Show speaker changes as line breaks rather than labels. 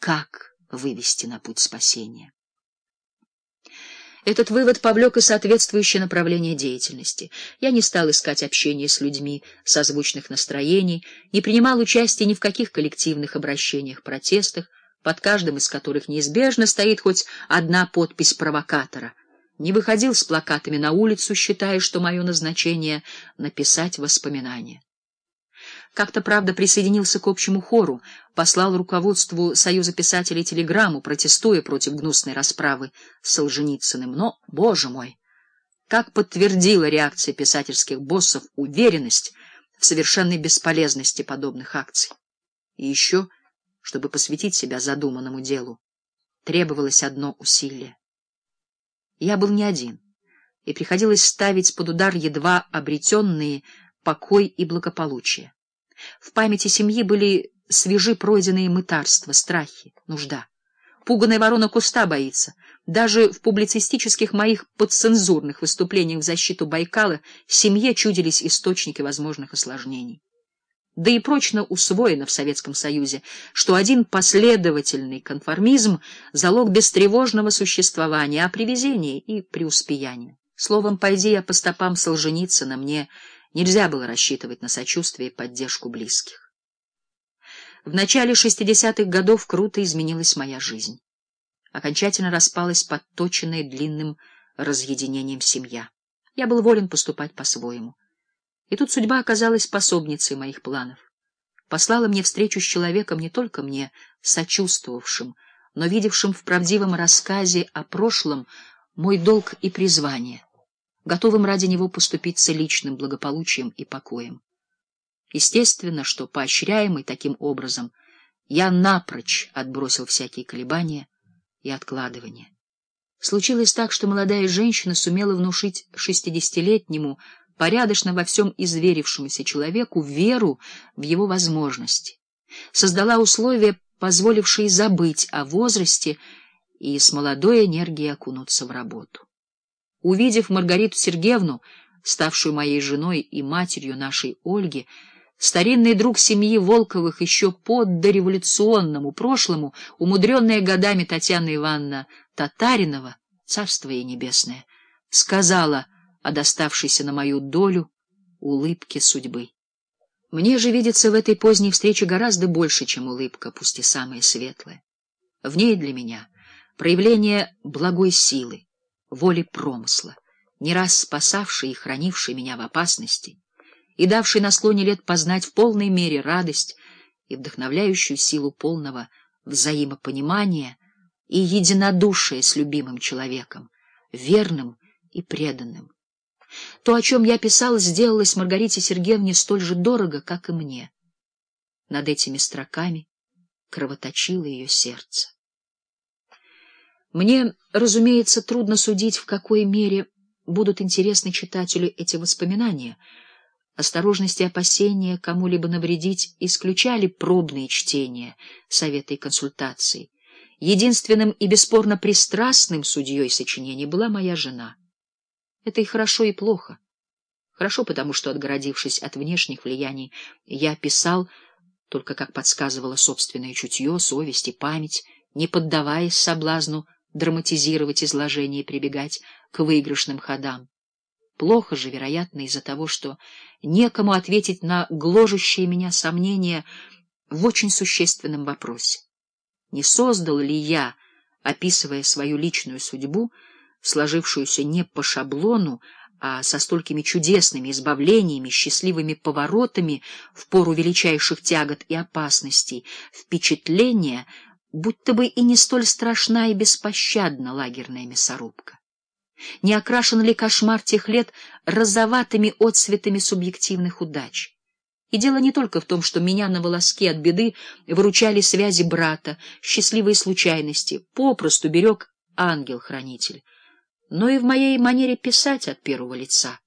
как вывести на путь спасения. Этот вывод повлек и соответствующее направление деятельности. Я не стал искать общения с людьми созвучных настроений, не принимал участия ни в каких коллективных обращениях, протестах, под каждым из которых неизбежно стоит хоть одна подпись провокатора. Не выходил с плакатами на улицу, считая, что мое назначение — написать воспоминания. Как-то, правда, присоединился к общему хору, послал руководству Союза писателей телеграмму, протестуя против гнусной расправы с Солженицыным. Но, боже мой, как подтвердила реакция писательских боссов уверенность в совершенной бесполезности подобных акций. И еще, чтобы посвятить себя задуманному делу, требовалось одно усилие. Я был не один, и приходилось ставить под удар едва обретенные покой и благополучие. В памяти семьи были свежи пройденные мытарства, страхи, нужда. Пуганая ворона куста боится. Даже в публицистических моих подцензурных выступлениях в защиту Байкала семье чудились источники возможных осложнений. Да и прочно усвоено в Советском Союзе, что один последовательный конформизм — залог бестревожного существования, а при везении и преуспеяния. Словом, пойди я по стопам Солженицына, мне Нельзя было рассчитывать на сочувствие и поддержку близких. В начале 60-х годов круто изменилась моя жизнь. Окончательно распалась подточенная длинным разъединением семья. Я был волен поступать по-своему. И тут судьба оказалась пособницей моих планов. Послала мне встречу с человеком, не только мне сочувствовавшим, но видевшим в правдивом рассказе о прошлом мой долг и призвание — готовым ради него поступиться личным благополучием и покоем. Естественно, что, поощряемый таким образом, я напрочь отбросил всякие колебания и откладывания. Случилось так, что молодая женщина сумела внушить шестидесятилетнему, порядочно во всем изверившемуся человеку веру в его возможности, создала условия, позволившие забыть о возрасте и с молодой энергией окунуться в работу. Увидев Маргариту Сергеевну, ставшую моей женой и матерью нашей Ольги, старинный друг семьи Волковых еще под дореволюционному прошлому, умудренная годами Татьяна Ивановна Татаринова, царство ей небесное, сказала о доставшейся на мою долю улыбке судьбы. Мне же видится в этой поздней встрече гораздо больше, чем улыбка, пусть и самая светлая. В ней для меня проявление благой силы, воли промысла, не раз спасавший и хранивший меня в опасности и давший на склоне лет познать в полной мере радость и вдохновляющую силу полного взаимопонимания и единодушия с любимым человеком, верным и преданным. То, о чем я писал, сделалось Маргарите Сергеевне столь же дорого, как и мне. Над этими строками кровоточило ее сердце. Мне, разумеется, трудно судить, в какой мере будут интересны читателю эти воспоминания. Осторожность и опасения кому-либо навредить исключали пробные чтения, советы и консультации. Единственным и бесспорно пристрастным судьей сочинений была моя жена. Это и хорошо, и плохо. Хорошо, потому что, отгородившись от внешних влияний, я писал, только как подсказывало собственное чутье, совесть и память, не поддаваясь соблазну драматизировать изложение и прибегать к выигрышным ходам. Плохо же, вероятно, из-за того, что некому ответить на гложущие меня сомнения в очень существенном вопросе. Не создал ли я, описывая свою личную судьбу, сложившуюся не по шаблону, а со столькими чудесными избавлениями, счастливыми поворотами в пору величайших тягот и опасностей, впечатление, будто бы и не столь страшна и беспощадна лагерная мясорубка. Не окрашен ли кошмар тех лет розоватыми отцветами субъективных удач? И дело не только в том, что меня на волоске от беды выручали связи брата, счастливые случайности, попросту берег ангел-хранитель, но и в моей манере писать от первого лица.